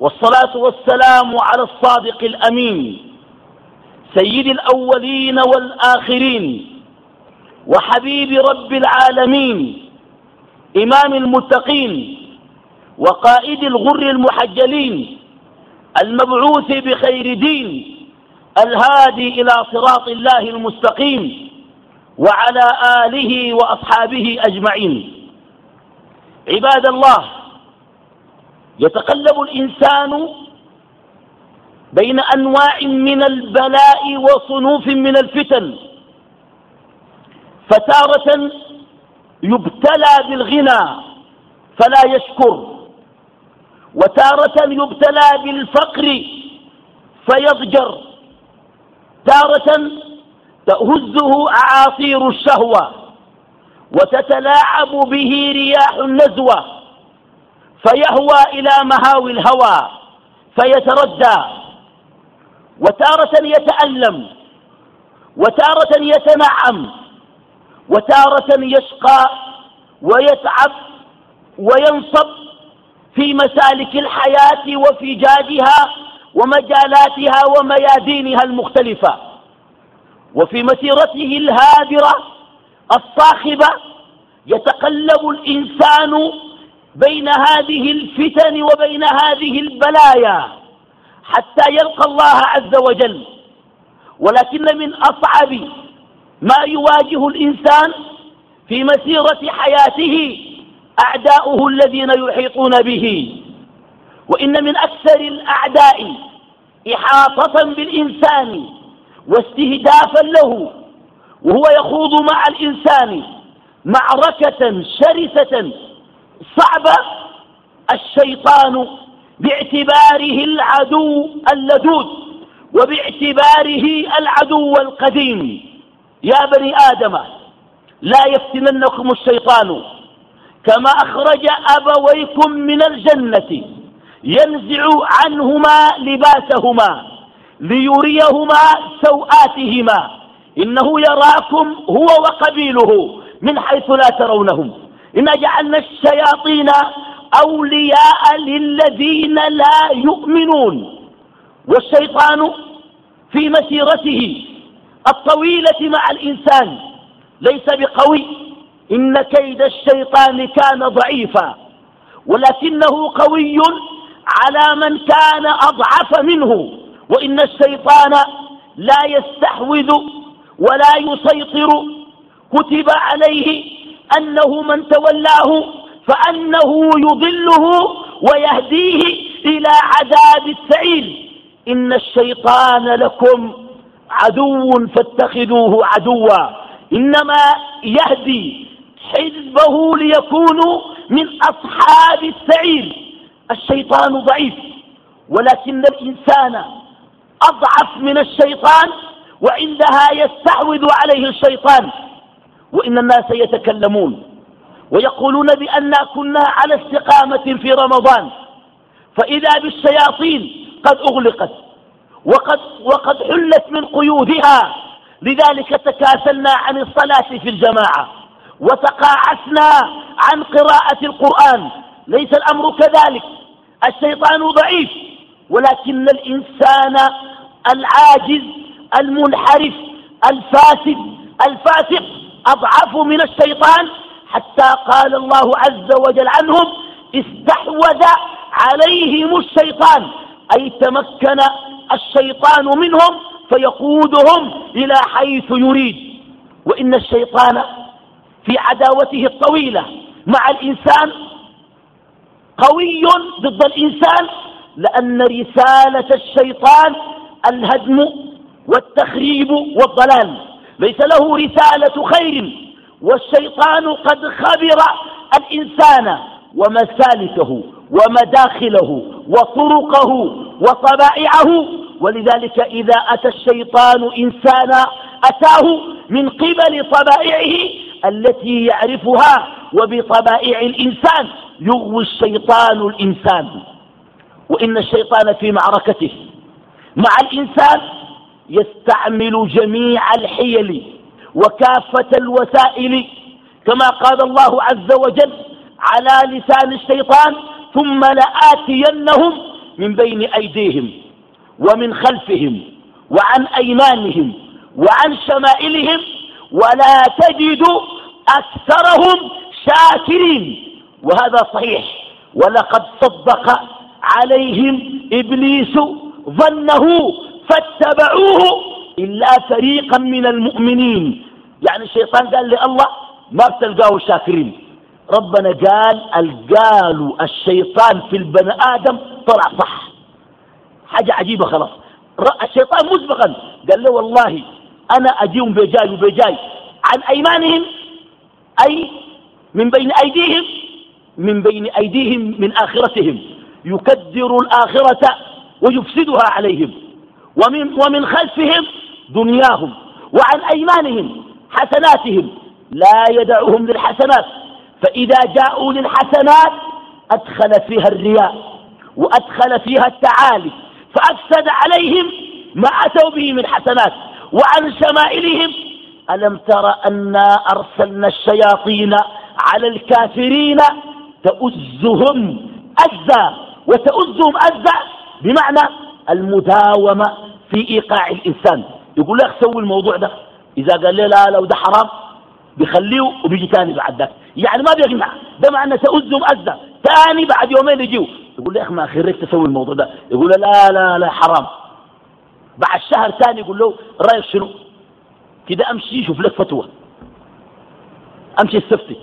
والصلاة والسلام على الصادق الأمين سيد الأولين والآخرين وحبيب رب العالمين إمام المتقين وقائد الغر المحجلين المبعوث بخير دين الهادي إلى صراط الله المستقيم وعلى آله وأصحابه أجمعين. عباد الله يتقلب الإنسان بين أنواع من البلاء وصنوف من الفتن. فتارة يبتلى بالغنى فلا يشكر. وتارة يبتلى بالفقر فيضجر. تارة تهزه أعاصير الشهوة وتتلاعب به رياح النزوة. فيهوى إلى مهاوي الهوى فيتردى. وتارة يتألم وتارة يتنعم وتارة يشقى ويتعب وينصب في مسالك الحياة وفجاجها ومجالاتها وميادينها المختلفة. وفي مسيرته الهادرة الصاخبة يتقلب الإنسان بين هذه الفتن وبين هذه البلايا حتى يلقى الله عز وجل. ولكن من أصعب ما يواجه الإنسان في مسيرة حياته أعداؤه الذين يحيطون به. وإن من أكثر الأعداء إحاطة بالإنسان واستهدافا له وهو يخوض مع الإنسان معركة شرسة صعبة الشيطان باعتباره العدو اللدود وباعتباره العدو القديم. يا بني آدم لا يفتننكم الشيطان كما أخرج أبويكم من الجنة ينزع عنهما لباسهما ليريهما سوآتهما. إنه يراكم هو وقبيله من حيث لا ترونهم. إنا جعلنا الشياطين أولياء للذين لا يؤمنون. والشيطان في مسيرته الطويلة مع الإنسان ليس بقوي. إن كيد الشيطان كان ضعيفا ولكنه قوي على من كان أضعف منه. وإن الشيطان لا يستحوذ ولا يسيطر كتب عليه أنه من تولاه فأنه يضله ويهديه إلى عذاب السعير. إن الشيطان لكم عدو فاتخذوه عدوا. إنما يهدي حزبه ليكونوا من أصحاب السعير. الشيطان ضعيف ولكن الإنسان أضعف من الشيطان وعندها يستحوذ عليه الشيطان. وإن الناس يتكلمون ويقولون بأننا كنا على استقامة في رمضان فإذا بالشياطين قد أغلقت وقد, وقد حلت من قيودها لذلك تكاسلنا عن الصلاة في الجماعة وتقاعسنا عن قراءة القرآن. ليس الأمر كذلك الشيطان ضعيف ولكن الإنسان العاجز المنحرف الفاسد الفاسق أضعف من الشيطان حتى قال الله عز وجل عنهم استحوذ عليهم الشيطان أي تمكن الشيطان منهم فيقودهم إلى حيث يريد. وإن الشيطان في عداوته الطويلة مع الإنسان قوي ضد الإنسان لأن رسالة الشيطان الهدم والتخريب والضلال. ليس له رسالة خير والشيطان قد خبر الإنسان ومسالكه ومداخله وطرقه وطبائعه. ولذلك إذا أتى الشيطان إنسانا أتاه من قبل طبائعه التي يعرفها وبطبائع الإنسان يغوي الشيطان الإنسان. وإن الشيطان في معركته مع الإنسان يستعمل جميع الحيل وكافة الوسائل كما قال الله عز وجل على لسان الشيطان ثم لآتينهم من بين أيديهم ومن خلفهم وعن أيمانهم وعن شمائلهم ولا تجد أكثرهم شاكرين وهذا صحيح ولقد صدق عليهم إبليس ظنه فاتبعوه إلا فريقا من المؤمنين. يعني الشيطان قال لله ما بتلقاه شاكرين. ربنا قال القالوا الشيطان في البني آدم طلع صح. حاجة عجيبة خلاص. الشيطان مسبقا. قال له والله أنا أجيهم بجاي وبجاي. عن أيمانهم؟ أي؟ من بين أيديهم؟ من بين أيديهم من آخرتهم. يكدر الآخرة ويفسدها عليهم. ومن, ومن خلفهم دنياهم وعن أيمانهم حسناتهم. لا يدعهم للحسنات. فإذا جاءوا للحسنات أدخل فيها الرياء وأدخل فيها التعالي فأفسد عليهم ما أتوا به من حسنات. وعن شمائلهم ألم تر أنا أرسلنا الشياطين على الكافرين تؤزهم أزا وتؤزهم أزا بمعنى المداومة في إيقاع الإنسان. يقول لك سوي الموضوع ده. إذا قال لي لا لو ده حرام بيخليه وبيجي تاني بعد ذاك. يعني ما بيقنع. ده معنى تؤزهم أزا تاني بعد يومين يجيو. يقول لي يا أخي ما خيرك تسوي الموضوع ده. يقول لا لا لا حرام. بعد شهر ثاني يقول له رأيك شنو؟ كده أمشي شوف لك فتوى. أمشي السفتي.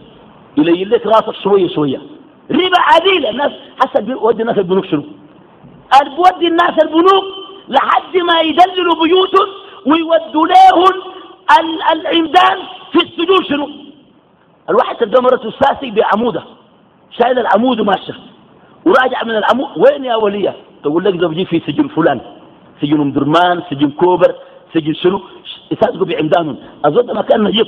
يلين لك راسك شوية شوية. ربا عديلة. الناس حسب بودي الناس البنوك شنو؟ بودي الناس البنوك لحد ما يدللوا بيوتهم ويودوا لهم العمدان في السجون شنو؟ الواحد تلقى مرته الساسي بعمودة. شايل العمود وماشي. وراجع من العمود. وين يا ولية؟ تقول لك زوجي في سجن فلان. سجن أم درمان سجن كوبر سجن شنو؟ يساسقوا بعمدانهم الزول ما كان نجيب.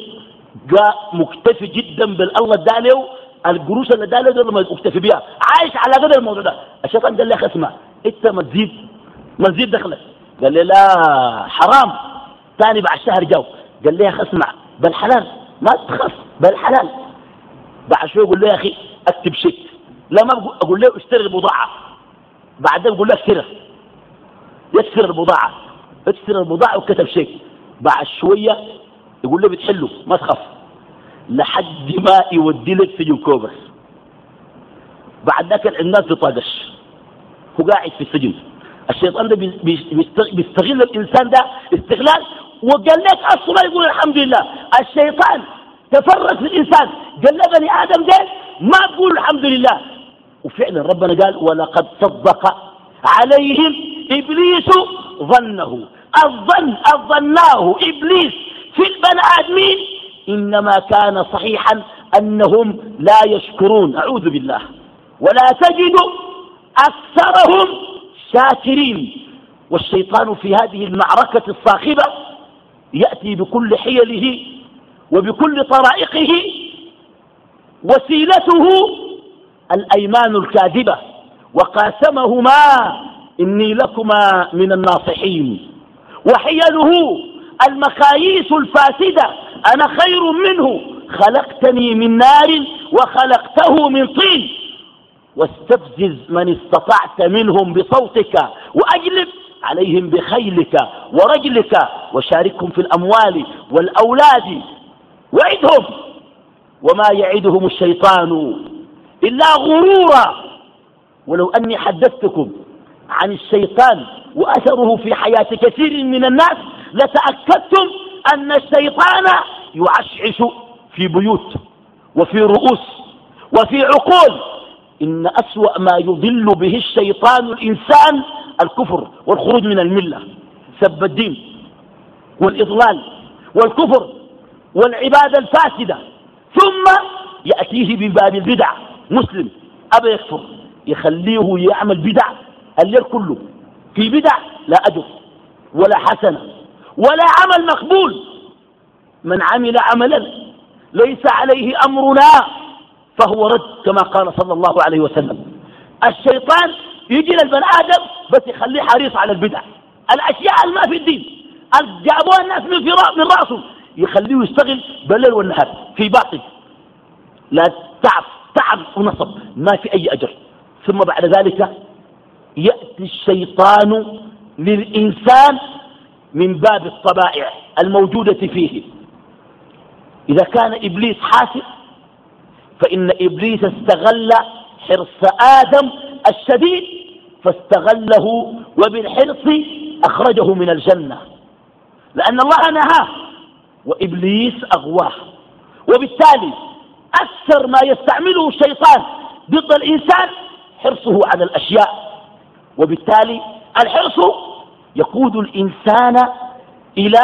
جاء مكتفي جدا بالله اداله القروش اللي ده ما مكتفي بها عايش على قدر الموضوع ده. الشيطان قال لي أخي اسمع. انت ما تزيد دخلك قال لي لا حرام. ثاني بعد شهر جو قال لي يا أخي اسمع بالحلال ما تخاف بالحلال بعد شوي يقول له يا أخي أكتب شيك لا ما أقول له اشتري البضاعة. بعدين يقول له اشتري يكسر البضاعة. يكسر البضاعة وكتب شيء. بعد شوية يقول له بتحله ما تخاف. لحد ما يودي لك سجن كوبر. بعد ذاك الناس بطاقش هو قاعد في السجن. الشيطان ده بيستغل الإنسان ده استغلال. وقال لك أصلا يقول الحمد لله. الشيطان تفرق في الإنسان. قال له بني آدم ده ما تقول الحمد لله. وفعلا ربنا قال ولقد صدق عليهم إبليس ظنه. الظن الظناه إبليس في البني آدمين. إنما كان صحيحا أنهم لا يشكرون. أعوذ بالله. ولا تجد أكثرهم شاكرين. والشيطان في هذه المعركة الصاخبة يأتي بكل حيله وبكل طرائقه وسيلته الأيمان الكاذبة. وقاسمهما إني لكما من الناصحين. وحيله المخاييس الفاسدة. أنا خير منه. خلقتني من نار وخلقته من طين. واستفزز من استطعت منهم بصوتك وأجلب عليهم بخيلك ورجلك وشاركهم في الأموال والأولاد. وعدهم وما يعدهم الشيطان إلا غرورا. ولو أني حدثتكم عن الشيطان وأثره في حياة كثير من الناس لتأكدتم أن الشيطان يعشعش في بيوت وفي رؤوس وفي عقول. إن أسوأ ما يضل به الشيطان الإنسان الكفر والخروج من الملة سب الدين والإضلال والكفر والعبادة الفاسدة. ثم يأتيه بباب البدع مسلم أبا يكفر يخليه يعمل بدع الليل كله في بدع؟ لا أجر ولا حسنة ولا عمل مقبول. من عمل عملا ليس عليه أمرنا فهو رد كما قال صلى الله عليه وسلم. الشيطان يجي للبني آدم بس يخليه حريص على البدع. الأشياء اللي ما في الدين. جابوها الناس من, من رأسه. يخليه يشتغل بالليل والنهار في باطل لا تعب تعب ونصب. ما في أي أجر. ثم بعد ذلك يأتي الشيطان للإنسان من باب الطبائع الموجودة فيه. إذا كان إبليس حاسب فإن إبليس استغل حرص آدم الشديد فاستغله وبالحرص أخرجه من الجنة. لأن الله نهاه وإبليس أغواه. وبالتالي أكثر ما يستعمله الشيطان ضد الإنسان حرصه على الأشياء. وبالتالي الحرص يقود الإنسان إلى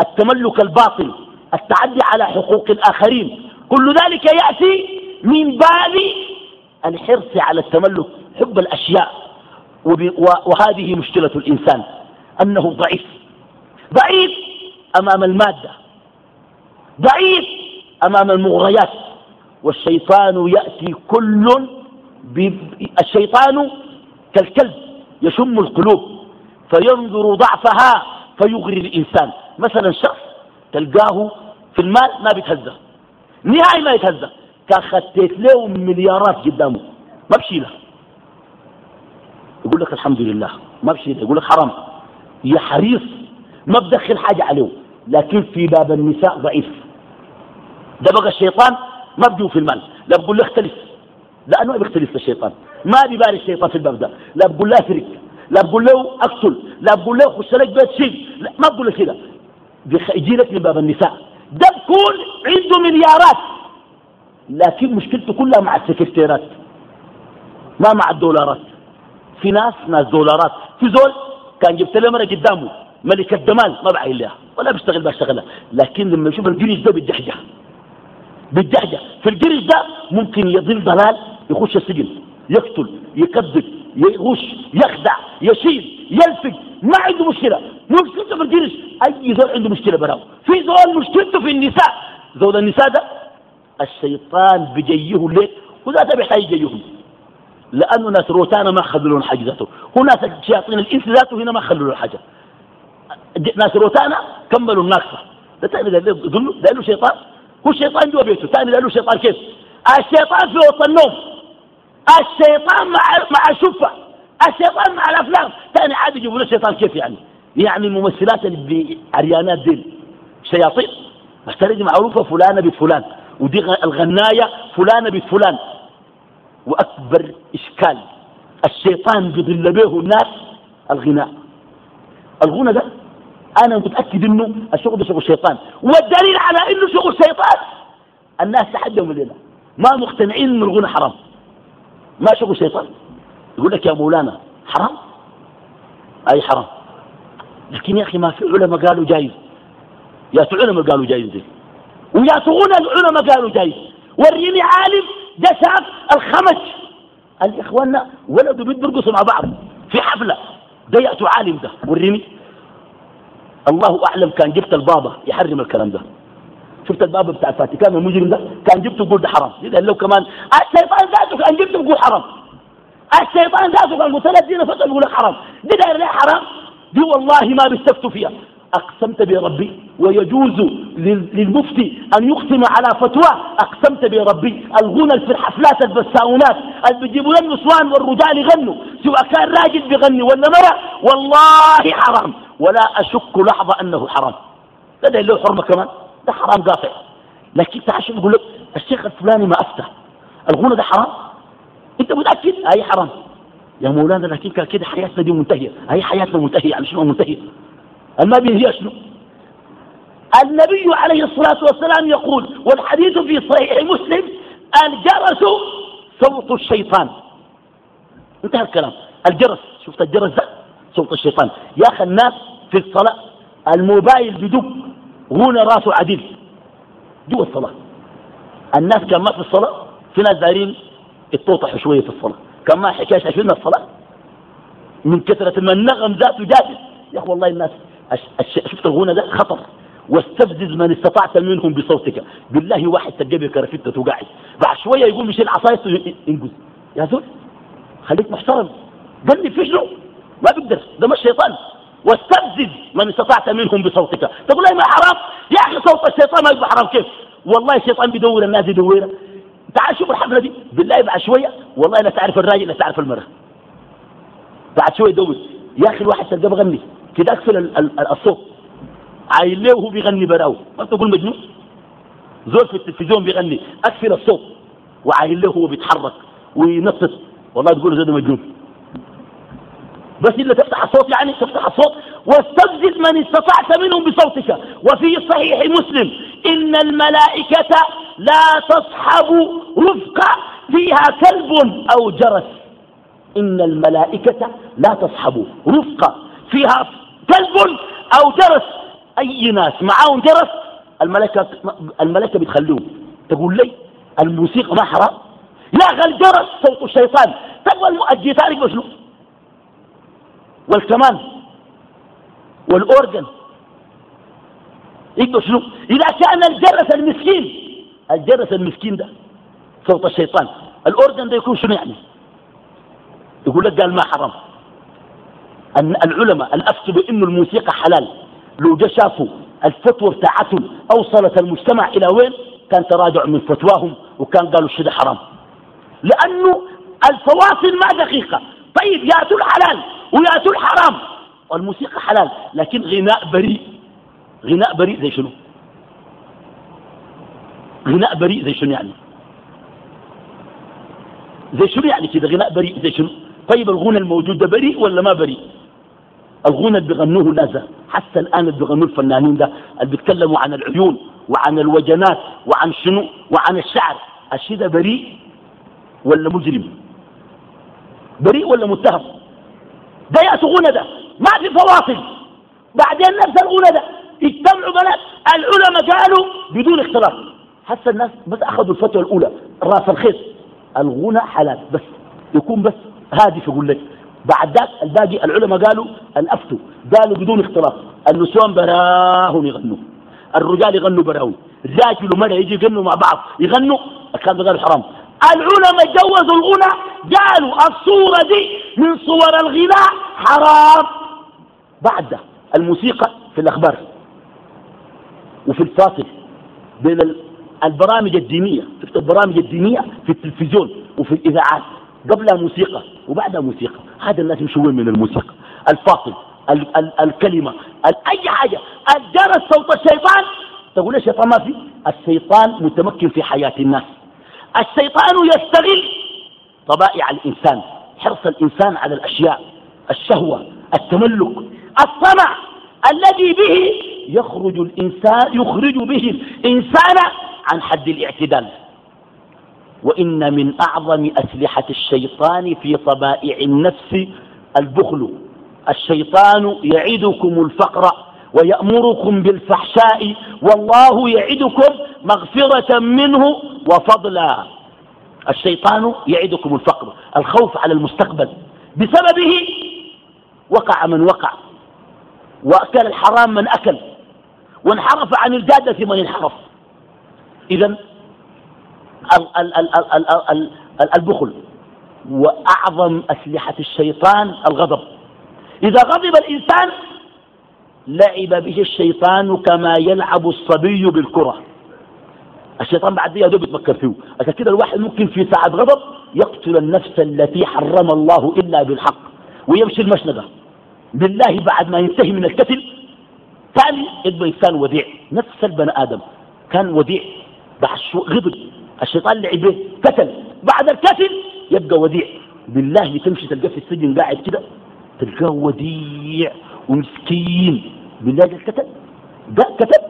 التملك الباطل التعدي على حقوق الآخرين. كل ذلك يأتي من باب الحرص على التملك حب الأشياء. وهذه مشكلة الإنسان أنه ضعيف. ضعيف أمام المادة. ضعيف أمام المغريات. والشيطان يأتي كل الشيطان كالكلب يشم القلوب فينظر ضعفها فيغري الإنسان. مثلا شخص تلقاه في المال ما بيتهزى نهائي ما يتهزى كان خديت له مليارات قدامه. ما بشي له يقول لك الحمد لله. ما بشي له يقول لك حرام. يا حريص. ما بدخل حاجة عليه. لكن في باب النساء ضعيف. ده بقى الشيطان ما بجو في المال. لا بقول له اختلف. لأنه بيختلف الشيطان. ما بيباري الشيطان في الباب ده. لا بقول له افرق. لا بقول له اقتل. لا بقول له خش لك بيت شيل ما بقول له كده. يجي لك من باب النساء. ده بكون عنده مليارات. لكن مشكلته كلها مع السكرتيرات ما مع الدولارات. في ناس ناس دولارات. في زول كان جبت له مرة قدامه ملك الدمال ما بعين لها ولا بيشتغل بشتغلها لكن لما يشوف الجريش ده بيتجحجح بيتجحجح في الجريش ده ممكن يضل ضلال يخش السجن يقتل يكذب يغش يخدع يشيل. يلفق. ما عنده مشكلة. مشكلته في الجريش أي زول عنده مشكلة براو. في زول مشكلته في النساء. زول النساء ده الشيطان بيجيه ليه وذاته بيحتاج يجيهم لأنه ناس روتانا ما خلوا حاجة ذاته. هو ناس الشياطين الإنس ذاته هنا ما خلوا حاجة. ناس روتانا كملوا الناقصة. ده تاني ده له شيطان. هو الشيطان جوا بيته. تاني ده له شيطان كيف؟ الشيطان في وسط النوم. الشيطان مع مع الشفة الشيطان مع الأفلام. تاني عادي يجيبوا له الشيطان كيف يعني؟ يعني الممثلات اللي بعريانات دي شياطين. بس دي معروفة فلانة بفلان ودي الغناية فلانة بفلان وأكبر إشكال. الشيطان بيضل به الناس الغناء. الغنى ده أنا متأكد إنه الشغل ده شغل الشيطان والدليل على إنه شغل الشيطان الناس لحد يوم الليلة ما مقتنعين إن الغنى حرام. ما شغل الشيطان يقول لك يا مولانا حرام؟ أي حرام؟ لكن يا أخي ما في علماء قالوا جايز. يا علماء قالوا جايز ويا غنى العلماء قالوا جايز. وريني عالم ده شاف الخمج قال يا اخوانا ولده بيرقصوا مع بعض في حفلة. ده يأتوا عالم ده. وريني. الله أعلم كان جبت البابا يحرم الكلام ده. شفت البابا بتاع الفاتيكان المجرم ده؟ كان جبته يقول ده حرام. له كمان الشيطان ذاته كان جبته يقول حرام. الشيطان ذاته كان قلت له دينا فتح يقول لك حرام. دي داير ليه حرام دي والله ما بيستفتوا فيها. أقسمت بربي ويجوز للمفتي أن يقسم على فتوى. أقسمت بربي. الغنى في الحفلات البساونات اللي بيجيبوا النسوان والرجال يغنوا. سواء كان راجل بيغني ولا مرة والله حرام. ولا أشك لحظة أنه حرام. ده له حرمة كمان. ده حرام قاطع. لكن تعال يقول لك الشيخ الفلاني ما أفتى. الغنى ده حرام؟ انت متأكد؟ هاي حرام. يا مولانا لكن كان كده حياتنا دي منتهية. هاي حياتنا منتهية. يعني شنو منتهية؟ الما بينهي شنو؟ النبي عليه الصلاة والسلام يقول والحديث في صحيح مسلم الجرس صوت الشيطان. انتهى الكلام. الجرس شفت الجرس ده؟ صوت الشيطان. يا أخي الناس في الصلاة الموبايل بدق غنى راسه عديل جوا الصلاة. الناس كان ما في الصلاة في ناس دارين يتوطحوا شوية في الصلاة. كان ما حكاية شايفين الصلاة؟ من كثرة ما النغم ذاته جالس يا أخي والله الناس شفت الغنى ده؟ خطر. واستفزز من استطعت منهم بصوتك. بالله واحد تلقى كرفتة وقاعد. بعد شوية يقول مشي العصاية ينقذ يا زول خليك محترم. قال لي في شنو؟ ما بيقدر ده مش شيطان. واستفزز من استطعت منهم بصوتك. تقول لي ما حرام يا أخي صوت الشيطان ما يبقى حرام. كيف؟ والله الشيطان بيدور الناس يدورها تعال شوف الحفلة دي. بالله بعد شوية. والله لا تعرف الراجل لا تعرف المراه بعد شوية يدور يا أخي الواحد تلقاه بغني. كده أقفل الصوت. عايل له وهو بيغني براو ما تقول مجنون. زول في التلفزيون بيغني. أقفل الصوت. وعايل له وهو بيتحرك وينصت والله تقول زي مجنون. بس إلا تفتح الصوت يعني تفتح الصوت. واستفزز من استطعت منهم بصوتك. وفي صحيح مسلم إن الملائكة لا تصحب رفقة فيها كلب أو جرس. إن الملائكة لا تصحب رفقة فيها كلب أو جرس. أي ناس معاهم جرس؟ الملائكة, الملائكة بتخلوهم تقول لي الموسيقى ما حرام. لا غل جرس صوت الشيطان. تقوى المؤدي تعرف شنو؟ والكمان والأورجن يقدر شنو؟ إذا كان الجرس المسكين الجرس المسكين ده صوت الشيطان. الأورجن ده يكون شنو يعني؟ يقول لك قال ما حرام أن العلماء الأفتوا بأنه الموسيقى حلال. لو جا شافوا الفتوى بتاعتهم أوصلت المجتمع إلى وين؟ كان تراجع من فتواهم وكان قالوا الشيء حرام. لأنه الفواصل ما دقيقة. طيب يأتوا الحلال ويأتوا الحرام. والموسيقى حلال لكن غناء بريء. غناء بريء زي شنو؟ غناء بريء زي شنو يعني؟ زي شنو يعني كده؟ غناء بريء زي شنو؟ طيب الغنى الموجود ده بريء ولا ما بريء؟ الغنى اللي بيغنوه ناس حتى الآن اللي بيغنوه الفنانين ده اللي بيتكلموا عن العيون وعن الوجنات وعن شنو وعن الشعر الشيء ده بريء ولا مجرم؟ بريء ولا متهم؟ ده يأتوا غنى ده. ما في فواصل. بعدين نفس الغنى ده اجتمعوا بنات. العلماء قالوا بدون اختلاف. حتى الناس بس أخذوا الفتوى الأولى. رأس الخيط. الغنى حلال بس. يكون بس هادف يقول لك. بعد ذاك الباقي العلماء قالوا الأفتوا قالوا بدون اختلاف. النسوان براهم يغنوا. الرجال يغنوا براهم. راجل ومرأة يجي يغنوا مع بعض. يغنوا؟ كان قالوا حرام. العلماء جوزوا الغنى. قالوا الصورة دي من صور الغناء حرام. بعد الموسيقى في الأخبار وفي الفاصل بين البرامج الدينية شفت البرامج الدينية في التلفزيون وفي الإذاعات قبلها موسيقى وبعدها موسيقى هذا الناس يمشوا وين من الموسيقى. الفاصل ال ال الكلمة ال أي حاجة الجرس صوت الشيطان تقول الشيطان ما في؟ الشيطان متمكن في حياة الناس. الشيطان يستغل طبائع الإنسان حرص الإنسان على الأشياء الشهوة التملك الطمع الذي به يخرج الإنسان يخرج به الإنسان عن حد الاعتدال. وإن من أعظم أسلحة الشيطان في طبائع النفس البخل. الشيطان يعدكم الفقر ويأمركم بالفحشاء والله يعدكم مغفرة منه وفضلا. الشيطان يعدكم الفقر الخوف على المستقبل. بسببه وقع من وقع. وأكل الحرام من أكل. وانحرف عن الجادة من انحرف. إذا البخل وأعظم أسلحة الشيطان الغضب. إذا غضب الإنسان لعب به الشيطان كما يلعب الصبي بالكرة. الشيطان بعد دوب يتفكر فيه. عشان كده الواحد ممكن في ساعة غضب يقتل النفس التي حرم الله إلا بالحق ويمشي المشنقة بالله بعد ما ينتهي من القتل ثاني يبقى إنسان وديع. نفس البني آدم كان وديع بعد غضب الشيطان لعب به قتل. بعد القتل يبقى وديع. بالله تمشي تلقاه في السجن قاعد كده تلقاه وديع ومسكين. بالله الكتب قال كتب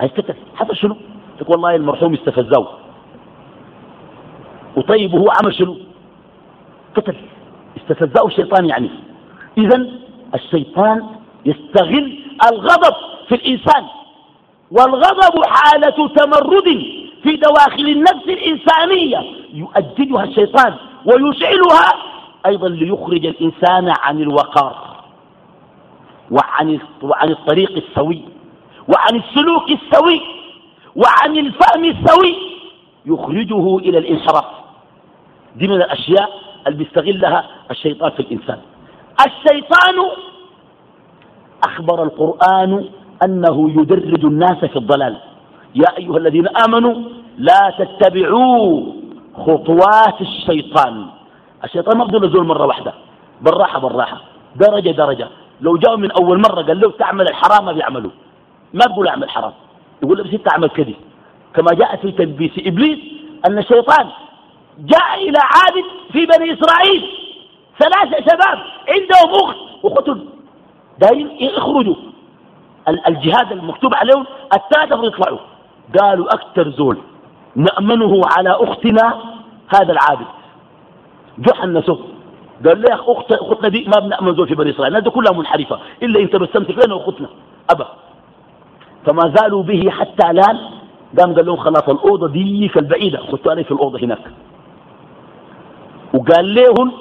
عايز كتب حصل شنو؟ تقول والله المرحوم استفزاه وطيب وهو عمل شنو؟ قتل. استفزاه الشيطان يعني. اذا الشيطان يستغل الغضب في الإنسان. والغضب حالة تمرد في دواخل النفس الإنسانية. يؤججها الشيطان ويشعلها أيضا ليخرج الإنسان عن الوقار وعن وعن الطريق السوي وعن السلوك السوي وعن الفهم السوي. يخرجه إلى الانحراف. دي من الأشياء اللي بيستغلها الشيطان في الإنسان. الشيطان أخبر القرآن أنه يدرج الناس في الضلال. يا أيها الذين آمنوا لا تتبعوا خطوات الشيطان. الشيطان ما بده نزول مرة واحدة. بالراحة بالراحة. درجة درجة. لو جاء من أول مرة قال له تعمل الحرام ما بيعملوا. ما بقول أعمل حرام. يقول له بس أنت أعمل كذي. كما جاء في تلبيس إبليس أن الشيطان جاء إلى عابد في بني إسرائيل. ثلاثة شباب عندهم أخت وقتل دايم يخرجوا. الجهاد المكتوب عليهم الثلاثة يطلعوا. قالوا أكثر زول نأمنه على أختنا هذا العابد. جو حنسوه قال لي أخت أختنا دي ما بنأمن زول في بني إسرائيل. الناس كلها منحرفة. إلا أنت بستمسك لنا أختنا أبا. فما زالوا به حتى الآن. قام قال لهم خلاص الأوضة دي في البعيدة. خدتوا علي في الأوضة هناك. وقال لهم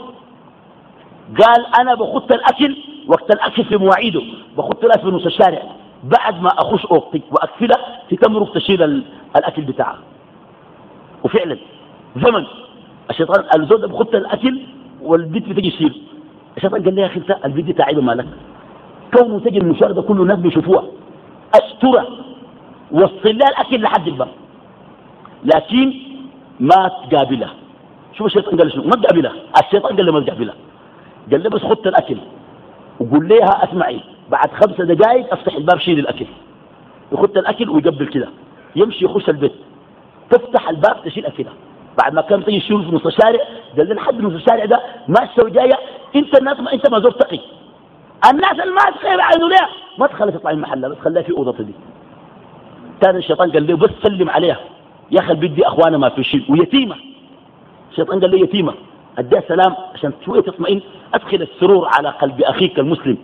قال أنا بخط الأكل وقت الأكل في مواعيده بخط لها في نص الشارع بعد ما أخش أوضتي وأكفلها تتمرق تشيل الأكل بتاعها وفعلا زمن الشيطان الزود بخط الأكل والبيت بتجي يشيل الشيطان قال لي يا أخي أنت البيت دي تعيبه مالك. كونه تجي المشوار ده كله الناس بيشوفوها. أسترة وصل لها الأكل لحد الباب. لكن ما تقابلها شوف الشيطان قال شنو؟ ما تقابلها الشيطان قال له ما تقابلها قال له بس خط الأكل. وقول لها أسمعي. بعد خمسة دقائق أفتح الباب شيل الأكل. يخط الأكل ويقبل كده. يمشي يخش البيت. تفتح الباب تشيل أكلها بعد ما كان تيجي تشيل في نص الشارع قال لنا حد نص الشارع ده ماشيه وجايه أنت الناس ما أنت ما زور تقي. الناس اللي ما تخير عنه ليه؟ ما تخلي تطلع المحل بس خليها في اوضتها دي ثاني الشيطان قال له بس سلم عليها. يا أخي بدي اخوانا ما في شيء ويتيمة. الشيطان قال لي يتيمة. أديها سلام عشان شوية تطمئن. أدخل السرور على قلب أخيك المسلم.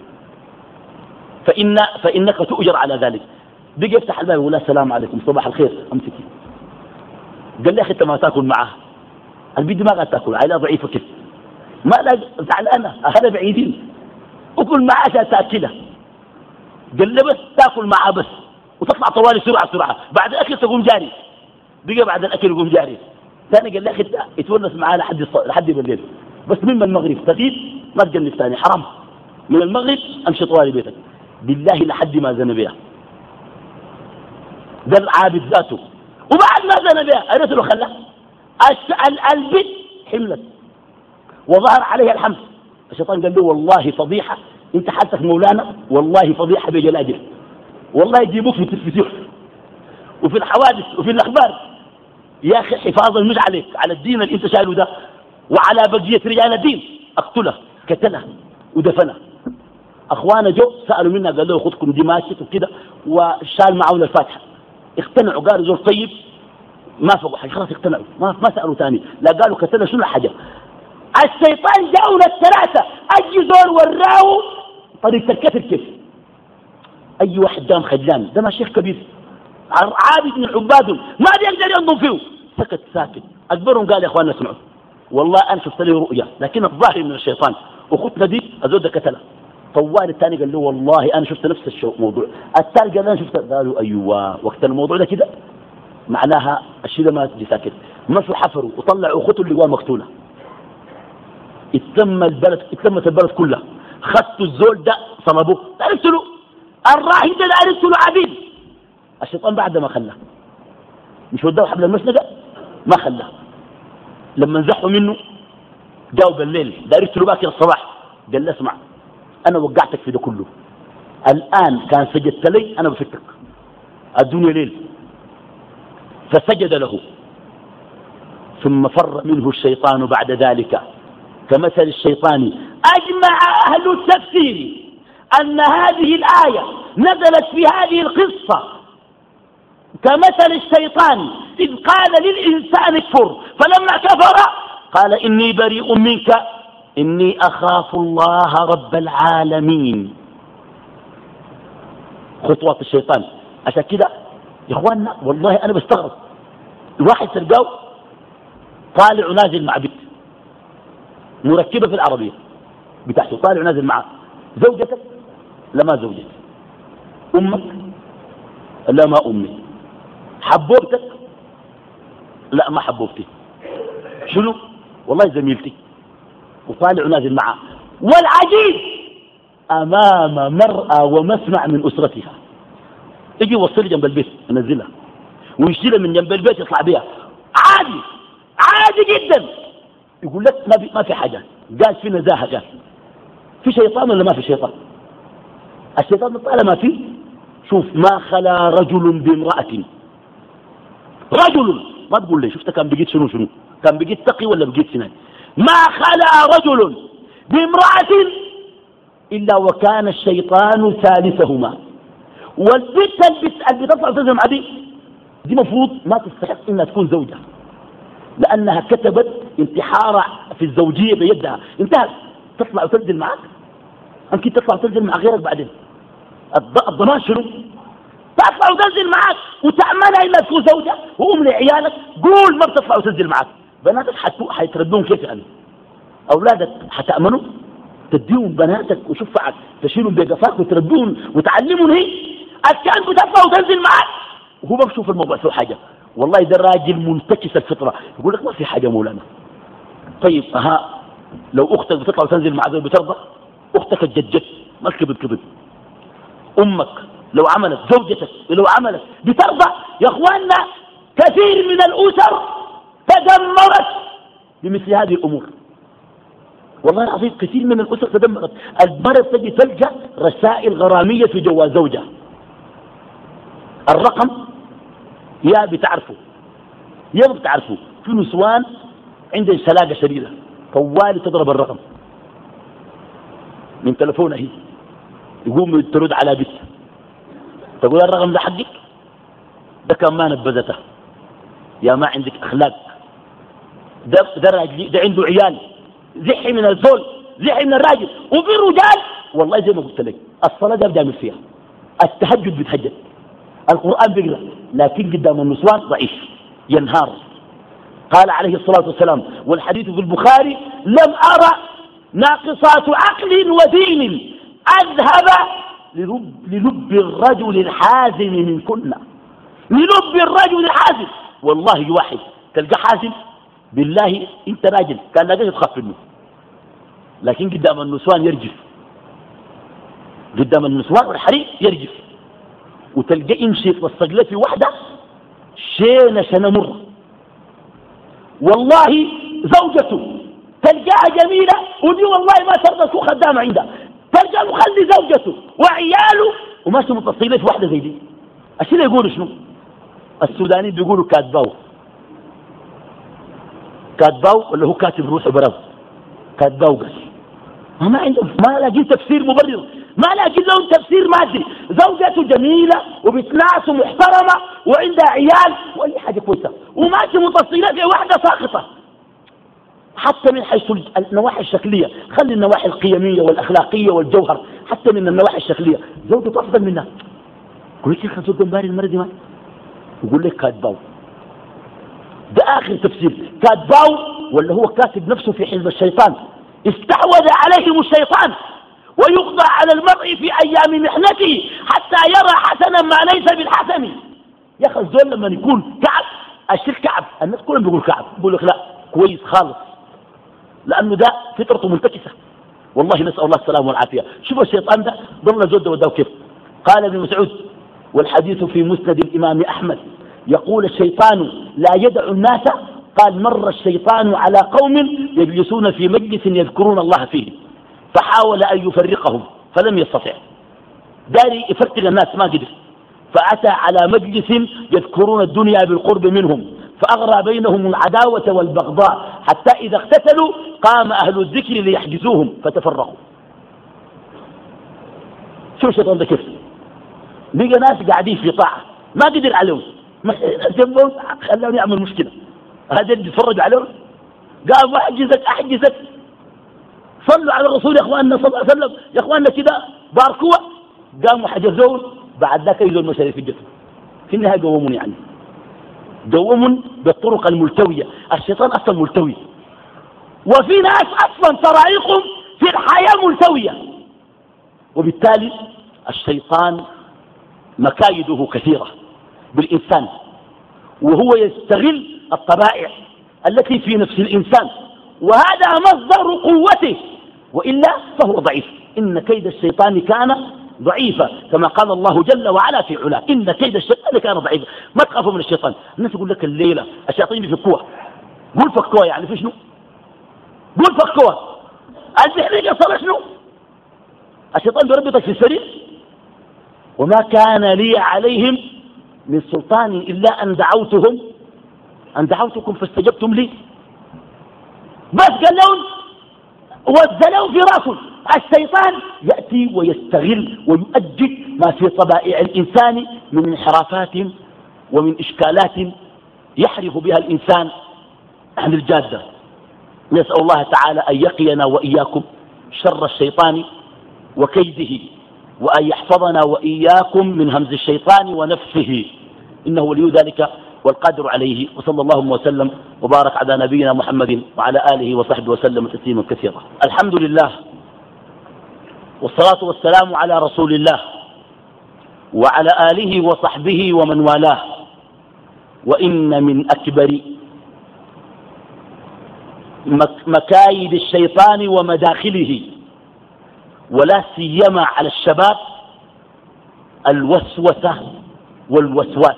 فإن فإنك تؤجر على ذلك. بقي يفتح الباب يقول السلام عليكم صباح الخير أمسكي. قال لي يا أخي أنت ما تأكل معها البنت ما تأكل عائله ضعيفة كيف؟ ما لا زعلانة اهلها بعيدين. وكل معها عشان تاكلها قال لي بس تأكل معها بس وتطلع طوالي سرعة سرعة. بعد الأكل تقوم جاري. بقى بعد الأكل يقوم جاري. ثاني قال لي أخي يتونس معاه لحد لحد بالليل. بس من المغرب تغيب؟ ما تجنب ثاني حرام. من المغرب امشي طوالي بيتك. بالله لحد ما زن بها ده العابد ذاته. وبعد ما زن بها أريد له خلاه البت حملت وظهر عليها الحمل. الشيطان قال له والله فضيحة. أنت حالتك مولانا والله فضيحة بجلاجل والله يجيبوك في التلفزيون. وفي الحوادث وفي الأخبار. يا أخي حفاظا مش عليك على الدين اللي أنت شايله ده. وعلى بقية رجال الدين. أقتله. قتله ودفنه أخوانا جو سألوا منا قال له خذكم دي ماشيت وكده وشال معه الفاتحه اقتنعوا قالوا زول طيب ما فوقوا حاجة خلاص اقتنعوا ما ما سألوا ثاني لا قالوا كتبنا شنو حاجة الشيطان جاؤنا الثلاثه أجي زول وراه طريقة الكتر كيف؟ أي واحد دام خجلان ده ما شيخ كبير. عابد من عبادهم ما بيقدر ينظم فيه. سكت ساكت. أكبرهم قال يا أخواننا اسمعوا. والله أنا شفت لي رؤيا لكن الظاهر من الشيطان. وخطنا دي ازود ده قتله. طوال الثاني قال له والله أنا شفت نفس الموضوع الثالث قال أنا شفت قالوا أيوه. وقت الموضوع ده كده معناها الشيء ده ما تجي ساكت. مسوا حفروا وطلعوا اخته اللي جوا مقتولة. اتم البلد اتمت البلد كلها. خدتوا الزول ده صلبوه له الراهن ده له عبيد. الشيطان بعد ما خلاه. مش وداه حبل المسندة ما خلاه. لما نزحوا منه جاوا بالليل عرفت له باكر الصباح قال له اسمع أنا وقعتك في ده كله. الآن كان سجدت لي أنا بفكك الدنيا ليل. فسجد له. ثم فر منه الشيطان بعد ذلك. كمثل الشيطان أجمع أهل التفسير أن هذه الآية نزلت في هذه القصة. كمثل الشيطان إذ قال للإنسان اكفر فلما كفر قال إني بريء منك. إني أخاف الله رب العالمين. خطوات الشيطان. عشان كده يا إخواننا والله أنا بستغرب. الواحد تلقاه طالع ونازل مع بنت مركبة في العربية بتاعته طالع ونازل معاه. زوجتك؟ لا ما زوجتك. أمك؟ لا ما امي حبوبتك؟ لا ما حبوبتي شنو؟ والله زميلتي وطالع ونازل معاه والعجيب أمام مرأى ومسمع من أسرتها. يجي يوصل جنب البيت ينزلها ويشيلها من جنب البيت يطلع بها عادي عادي جدا. يقول لك ما في ما في حاجة. قال في نزاهة قال. في شيطان ولا ما في شيطان؟ الشيطان طالما فيه شوف ما خلا رجل بامرأة. رجل. ما تقول لي شفت كان بقيت شنو شنو؟ كان بقيت تقي ولا بقيت سنان ما خلا رجل بامرأة إلا وكان الشيطان ثالثهما. والبنت اللي بتطلع تزم عدي دي مفروض ما تستحق إنها تكون زوجة لأنها كتبت انتحار في الزوجية بيدها. انتهت. تطلع وتنزل معك يمكن تطلع وتنزل مع غيرك بعدين. الضمان شنو؟ تطلع وتنزل معك وتأمنها إلا تكون زوجة وأم لعيالك. قول ما بتطلع وتنزل معك بناتك حيتربون كيف يعني؟ أولادك حتأمنوا؟ تديهم بناتك وشفعك تشيلهم بقفاك وتربيهم وتعلمهم هي؟ الكلب بتطلع وتنزل معك وهو ما بشوف الموضوع فيه حاجة؟ والله ده راجل منتكس الفطرة. يقول لك ما في حاجة مولانا. طيب ها لو أختك بتطلع وتنزل مع ذلك بترضى؟ أختك الجدجد ما الكبد كبد أمك لو عملت زوجتك لو عملت بترضى يا أخواننا كثير من الأسر تدمرت بمثل هذه الأمور. والله العظيم كثير من الأسر تدمرت. المرأة تجي تلقى رسائل غرامية في جواز زوجها. الرقم يا بتعرفه يا ما بتعرفه في نسوان عندهم سلاقة شديدة. طوالي تضرب الرقم. من تلفونها هي. يقوم ترد على بيت تقول الرقم ده حقك؟ ده كان ما نبذته. يا ما عندك أخلاق. ده, ده, ده عنده عيال. زحي من الزول زحي من الراجل. وفي رجال والله زي ما قلت لك الصلاة ده بيعمل فيها. التهجد بيتهجد. القرآن بيقرأ لكن قدام النسوان ضعيف ينهار. قال عليه الصلاة والسلام والحديث في البخاري لم أرى ناقصات عقل ودين أذهب للب, للب الرجل الحازم من كنا للب الرجل الحازم. والله واحد تلقى حازم؟ بالله انت راجل. كان لا تخاف منه. لكن قدام النسوان يرجف. قدام النسوان والحريق يرجف. وتلقى يمشي في في وحده شينه شنمر والله زوجته تلقاها جميلة ودي والله ما ترضى تكون خدامة عندها تلقى مخلي زوجته وعياله وماشي متصلين في واحدة زي دي. الشيء يقولوا شنو؟ السودانيين بيقولوا كاتباو كاتباو ولا هو كاتب روحه براو كاتباو بس ما عندهم ما لاقين تفسير مبرر. ما لاقي لهم تفسير مادي. زوجته جميلة وبتناس ومحترمة وعندها عيال وأي حاجة كويسة. وماشي متصلة في واحدة ساقطة حتى من حيث النواحي الشكلية. خلي النواحي القيمية والأخلاقية والجوهر. حتى من النواحي الشكلية. زوجته أفضل منها. قول لك خذ زوجته مباري المرة دي ما يقول لك كاتباو. ده آخر تفسير. كاتباو ولا هو كاتب نفسه في حزب الشيطان؟ استحوذ عليهم الشيطان ويقضى على المرء في أيام محنته حتى يرى حسنا ما ليس بالحسن. يا أخي الزول لما يكون كعب الشيخ كعب. الناس كلهم بيقول كعب. بيقول لك لا كويس خالص. لأنه ده فطرته منتكسة. والله نسأل الله السلامة والعافية. شوف الشيطان ده ضمن زود وداه كيف. قال ابن مسعود والحديث في مسند الإمام أحمد. يقول الشيطان لا يدع الناس. قال مر الشيطان على قوم يجلسون في مجلس يذكرون الله فيه. فحاول أن يفرقهم فلم يستطع. داري يفرق الناس ما قدر. فأتى على مجلس يذكرون الدنيا بالقرب منهم. فأغرى بينهم العداوة والبغضاء. حتى إذا اقتتلوا قام أهل الذكر ليحجزوهم فتفرقوا. شو الشيطان كيف بقى ناس قاعدين في طاعة. ما قدر عليهم. خلاهم يعمل مشكلة. هذا اللي بيتفرج عليهم قال أحجزك أحجزك. صلوا على الرسول يا إخواننا صلى الله عليه وسلم. يا إخواننا كده باركوه قاموا حجزون بعد ذاك يجوا المشاري في الجسم في النهاية قومون يعني. قومون بالطرق الملتوية. الشيطان أصلا ملتوي. وفي ناس أصلا طرائقهم في الحياة ملتوية. وبالتالي الشيطان مكايده كثيرة. بالإنسان وهو يستغل الطبائع التي في نفس الإنسان وهذا مصدر قوته وإلا فهو ضعيف. إن كيد الشيطان كان ضعيفا كما قال الله جل وعلا في علاه إن كيد الشيطان كان ضعيفا. ما تخافوا من الشيطان. الناس يقول لك الليلة الشياطين بيفكوها قول فكوها يعني في شنو؟ قول فكوها الزحريق يصل شنو؟ الشيطان بيربطك في السرير. وما كان لي عليهم من سلطان إلا أن دعوتهم أن دعوتكم فاستجبتم لي. بس قال لهم وزلوا في راسه الشيطان يأتي ويستغل ويؤجج ما في طبائع الإنسان من انحرافات ومن إشكالات يحرف بها الإنسان عن الجادة. نسأل الله تعالى أن يقينا وإياكم شر الشيطان وكيده. وأن يحفظنا وإياكم من همز الشيطان ونفسه إنه ولي ذلك والقادر عليه. وصلى الله وسلم وبارك على نبينا محمد وعلى آله وصحبه وسلم تسليما كثيرا. الحمد لله والصلاة والسلام على رسول الله وعلى آله وصحبه ومن والاه. وإن من أكبر مكايد الشيطان ومداخله. ولا سيما على الشباب الوسوسة والوسواس.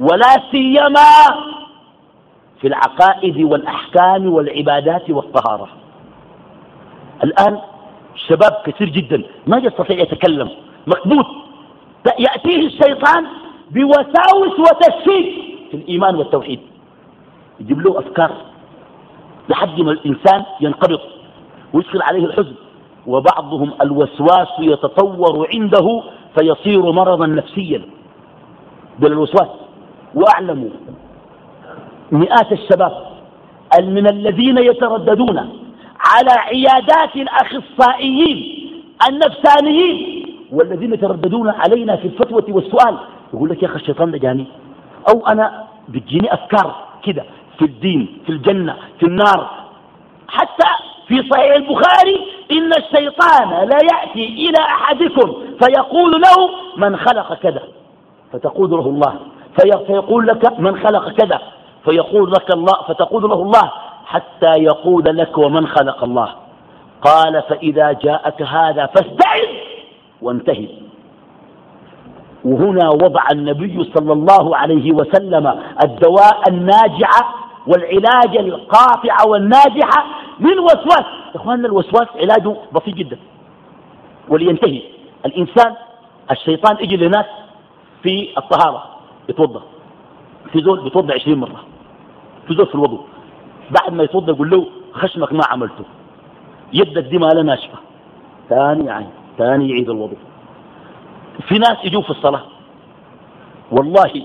ولا سيما في العقائد والأحكام والعبادات والطهارة. الآن شباب كثير جدا ما يستطيع يتكلم مكبوت. يأتيه الشيطان بوساوس وتشكيك في الإيمان والتوحيد. يجيب له أفكار لحد ما الإنسان ينقبض. ويدخل عليه الحزن. وبعضهم الوسواس يتطور عنده فيصير مرضا نفسيا. بالوسواس واعلموا مئات الشباب من الذين يترددون على عيادات الأخصائيين النفسانيين والذين يترددون علينا في الفتوى والسؤال. يقول لك يا أخي الشيطان ده جاني. أو أنا بتجيني أفكار كده في الدين في الجنة في النار. حتى في صحيح البخاري إن الشيطان لا يأتي إلى أحدكم فيقول له من خلق كذا فتقول له الله فيقول لك من خلق كذا فيقول لك الله فتقول له الله حتى يقول لك ومن خلق الله. قال فإذا جاءك هذا فاستعذ وانتهي. وهنا وضع النبي صلى الله عليه وسلم الدواء الناجع والعلاج القاطع والناجح للوسواس إخواننا الوسواس علاجه بسيط جدا. ولينتهي. الإنسان الشيطان يجي لناس في الطهارة يتوضأ. في زول بيتوضأ 20 مرة. في زول في الوضوء. بعد ما يتوضأ يقول له خشمك ما عملته. يدك دي ما ناشفة. ثاني يعني ثاني يعيد الوضوء. في ناس يجوا في الصلاة. والله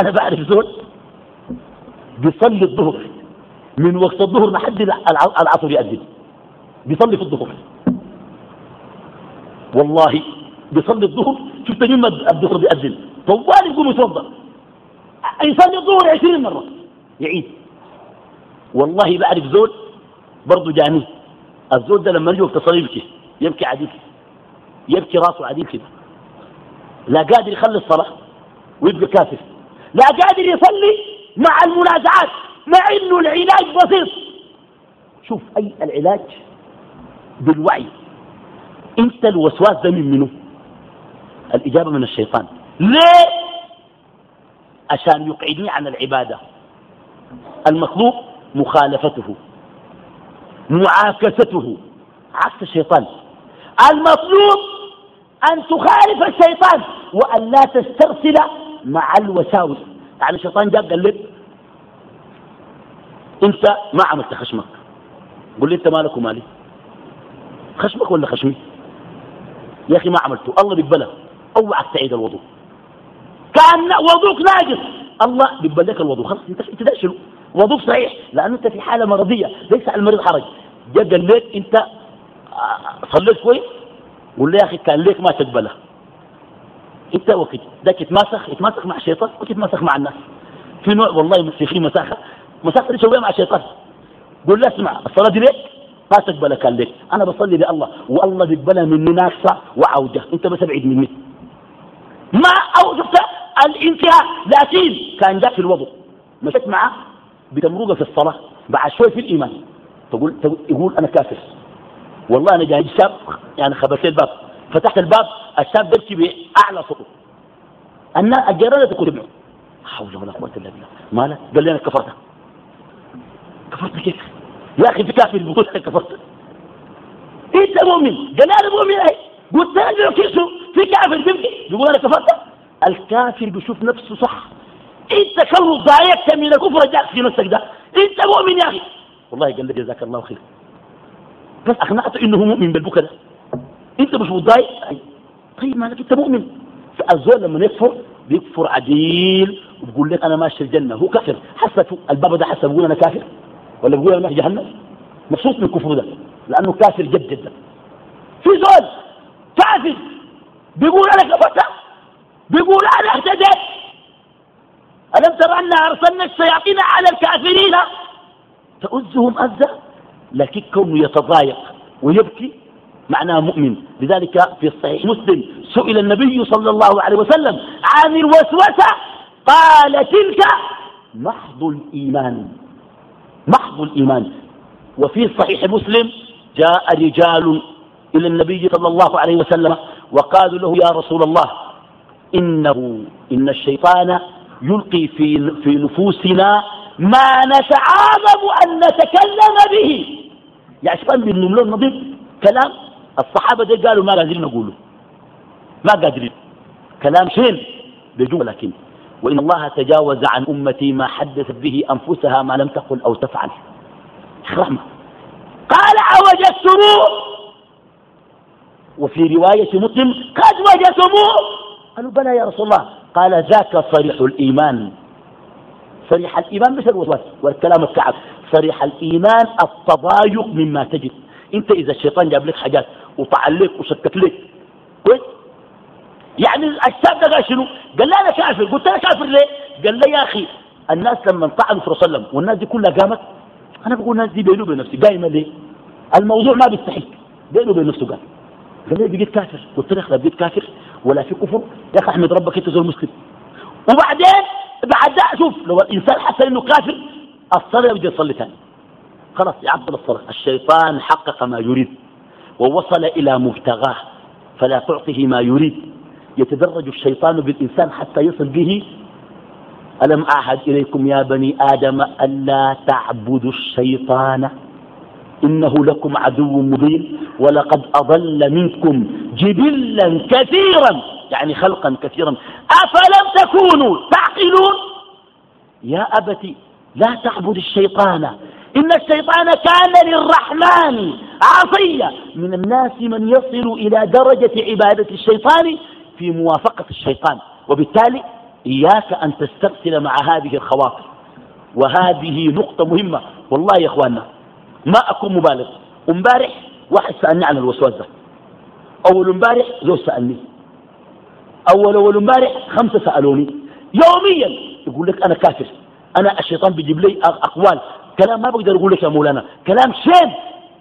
أنا بعرف زول بيصلي الظهر. من وقت الظهر لحد العصر يأذن. بيصلي في الظهر. والله بيصلي الظهر شفت مين الظهر بيأذن. طوال يقوم يتوضأ. يصلي الظهر عشرين مرة. يعيد. والله بعرف زول برضه جاني. الزول ده لما يجي وقت الصلاة يبكي. يبكي عديل يبكي راسه عديل كده. لا قادر يخلي الصلاة ويبقى كافر. لا قادر يصلي مع المنازعات. مع إنه العلاج بسيط. شوف أي العلاج بالوعي. أنت الوسواس ده من منه الإجابة من الشيطان. ليه؟ عشان يقعدني عن العبادة. المطلوب مخالفته معاكسته. عكس الشيطان. المطلوب أن تخالف الشيطان وأن لا تسترسل مع الوساوس. يعني الشيطان جاب قال لك انت ما عملت خشمك. قل لي انت مالك ومالي. خشمك ولا خشمي؟ يا أخي ما عملته. الله بيقبلك. أوعك تعيد الوضوء. كأن وضوءك ناقص. الله بيقبل لك الوضوء. خلاص انت انت ده شنو وضوء صحيح. لأنه انت في حالة مرضية. ليس على المريض حرج. جا قال لك انت آه، صليت كويس؟ له يا أخي كان ليك ما تقبله. انت وقت ذاك يتماسخ يتماسخ مع الشيطان وتتماسخ مع الناس. في نوع والله مسيخي مساخة. مساخه يسويها مع الشيطان. قول له اسمع الصلاة دي ليك؟ ما تقبلها كان ليك أنا بصلي لله والله بيقبلها مني ناقصة وعودة. أنت بس ابعد مني. ما أو شفت الانتهاء. لكن كان جاء في الوضوء مشيت معه بتمرقة في الصلاة بعد شوي في الإيمان. تقول, تقول يقول أنا كافر. والله أنا جاي شاب يعني خبرت الباب. فتحت الباب الشاب بيبكي بأعلى صوته. الناس الجيران تقول معه. حول ولا قوة إلا بالله. مالك؟ قال لي أنا كفرت. كفرت كيف؟ يا أخي في كافر بيقول أنا كفرت. أنت مؤمن؟ قال أنا مؤمن. أي قلت أنا كيسو في كافر بيبكي بيقول أنا كفرت. الكافر بيشوف نفسه صح. أنت كم ضايقت من الكفر جاك في نفسك ده. أنت مؤمن يا أخي. والله قال لي جزاك الله خير. بس أقنعته إنه مؤمن بالبكا ده. أنت مش متضايق؟ طيب مالك أنت مؤمن. الزول لما يكفر بيكفر عديل وبيقول لك أنا ماشي الجنة. هو كافر. حسبه. الباب ده حسب بيقول أنا كافر. ولا بيقول أنا ماشي جهنم؟ مبسوط من كفره ده لأنه كافر جد جدا. في زول كافر بيقول أنا كفرت؟ بيقول أنا اهتديت؟ ألم ترى انا أرسلنا الشياطين على الكافرين؟ تؤزهم أزة؟ لكن كونه يتضايق ويبكي معناه مؤمن. لذلك في الصحيح مسلم سئل النبي صلى الله عليه وسلم عن الوسوسة قال تلك محض الإيمان. محض الإيمان. وفي صحيح مسلم جاء رجال إلى النبي صلى الله عليه وسلم وقالوا له يا رسول الله إنه إن الشيطان يلقي في, في نفوسنا ما نتعاظم أن نتكلم به. يعني شيطان لون نظيف كلام الصحابة دي قالوا ما قادرين نقوله. ما قادرين. كلام شين؟ بجملة لكن. وإن الله تجاوز عن أمتي ما حدثت به أنفسها ما لم تقل أو تفعل. رحمة قال أوجدتموه وفي رواية مسلم قد وجدتموه قالوا بلى يا رسول الله. قال ذاك صريح الإيمان. صريح الإيمان مش الوسواس والكلام الكعب. صريح الإيمان التضايق مما تجد. أنت إذا الشيطان جاب لك حاجات وطعن لك وشكك لك يعني الشاب ده قال شنو؟ قال لي أنا كافر. قلت أنا كافر ليه؟ قال لي يا أخي الناس لما طعنوا في رسول الله والناس دي كلها قامت. أنا بقول الناس دي بينه وبين نفسي قايمة ليه؟ الموضوع ما بيستحق. بينه وبين نفسه قال. قال لي بقيت كافر. قلت له بقيت كافر. ولا في كفر. يا أخي أحمد ربك أنت زول مسلم. وبعدين بعد شوف لو الإنسان حس إنه كافر الصلاة بده يصلي ثاني. خلاص يعطل الصلاة. الشيطان حقق ما يريد ووصل إلى مبتغاه فلا تعطه ما يريد. يتدرج الشيطان بالإنسان حتى يصل به. ألم أعهد إليكم يا بني آدم ألا تعبدوا الشيطان؟ إنه لكم عدو مبين. ولقد أضل منكم جبلا كثيرا يعني خلقا كثيرا. أفلم تكونوا تعقلون؟ يا أبت لا تعبد الشيطان. إن الشيطان كان للرحمن عصيا. من الناس من يصل إلى درجة عبادة الشيطان في موافقة الشيطان. وبالتالي إياك أن تسترسل مع هذه الخواطر. وهذه نقطة مهمة. والله يا إخواننا ما أكون مبالغ. امبارح واحد سألني عن الوسواس ده أول امبارح زوج سألني. أول أول امبارح خمسة سألوني. يوميا يقول لك أنا كافر. أنا الشيطان بيجيب لي أقوال. كلام ما بقدر أقول لك يا مولانا. كلام شين.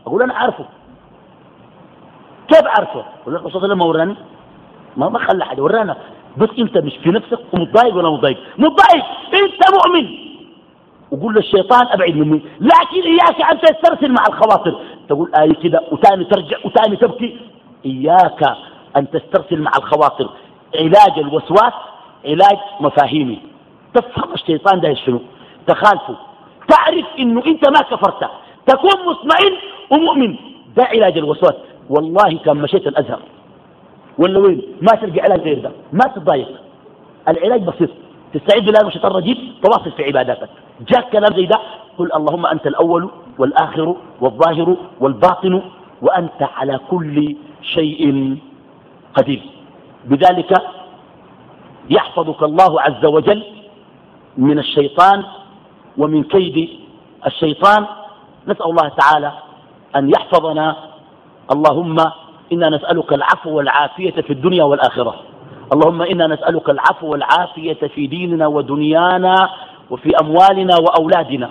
أقول أنا عارفه كيف عارفه أقول لك الرسول ما وراني. ما ما خلى حاجة ورانا. بس أنت مش في نفسك ومتضايق ولا متضايق؟ متضايق. أنت مؤمن. وقول للشيطان أبعد مني. لكن اياك ان تسترسل مع الخواطر. تقول آية كده وتاني ترجع وتاني تبكي. إياك أن تسترسل مع الخواطر. علاج الوسواس علاج مفاهيمي. تفهم الشيطان ده شنو؟ تخالفه. تعرف إنه أنت ما كفرت. تكون مطمئن ومؤمن. ده علاج الوسواس. والله كان مشيت الأزهر. ولا وين؟ ما تلقى علاج غير ده ما تتضايق العلاج بسيط. تستعيد بالله من الشيطان الرجيم تواصل في عباداتك. جاء كلام زي ده قل اللهم أنت الأول والآخر والظاهر والباطن وأنت على كل شيء قدير. بذلك يحفظك الله عز وجل من الشيطان ومن كيد الشيطان. نسأل الله تعالى أن يحفظنا. اللهم إنا نسألك العفو والعافية في الدنيا والآخرة. اللهم إنا نسألك العفو والعافية في ديننا ودنيانا وفي أموالنا وأولادنا.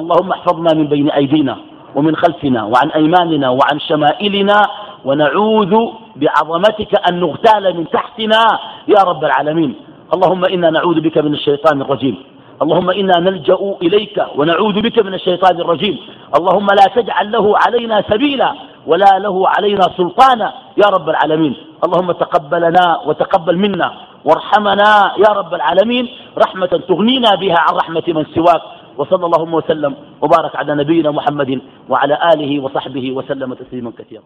اللهم احفظنا من بين أيدينا ومن خلفنا وعن أيماننا وعن شمائلنا ونعوذ بعظمتك أن نغتال من تحتنا يا رب العالمين. اللهم إنا نعوذ بك من الشيطان الرجيم. اللهم إنا نلجأ إليك ونعوذ بك من الشيطان الرجيم. اللهم لا تجعل له علينا سبيلا. ولا له علينا سلطانا يا رب العالمين. اللهم تقبلنا وتقبل منا وارحمنا يا رب العالمين. رحمة تغنينا بها عن رحمة من سواك. وصلى اللهم وسلم وبارك على نبينا محمد وعلى آله وصحبه وسلم تسليما كثيرا.